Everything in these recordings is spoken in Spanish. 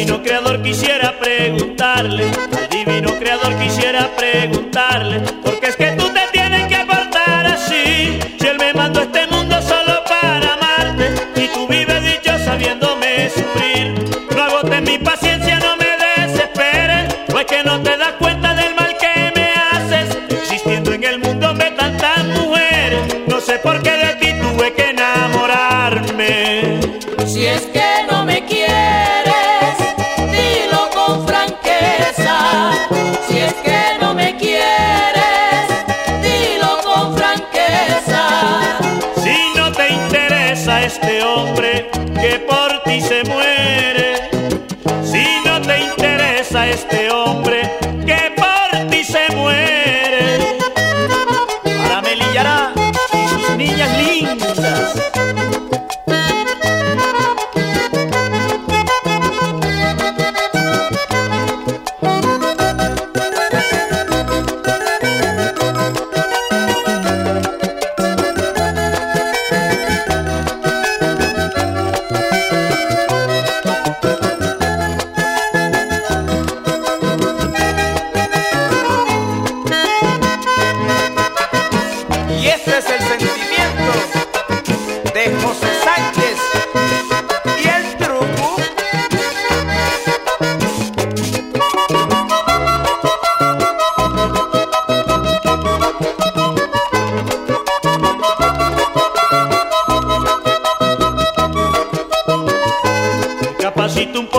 divino creador quisiera preguntarle, al divino creador quisiera preguntarle, porque es que tú te tienes que apartar así, si él me mandó a este mundo solo para amarte, y tú vives dichosa sabiéndome sufrir, no agotes mi paciencia, no me desesperes, pues que no te das cuenta del mal que me haces, existiendo en el mundo me tantas mujeres, no sé por qué de ti tuve que enamorarme. Si es interesa este hombre que por ti se muere, si no te interesa este hombre que por ti se muere, para Melillará y sus niñas lindas.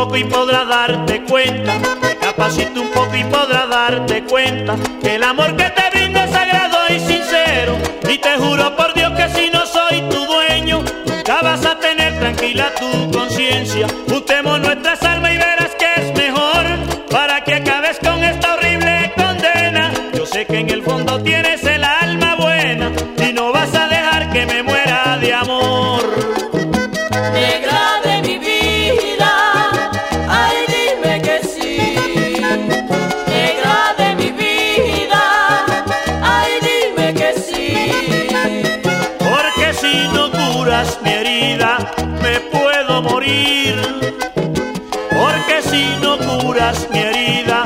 Poco y podrás darte cuenta. Capacito un poco y podrás darte cuenta que el amor que te brindo es sagrado y sincero. Y te juro por Dios que si no me puedo morir. Porque si no curas mi herida,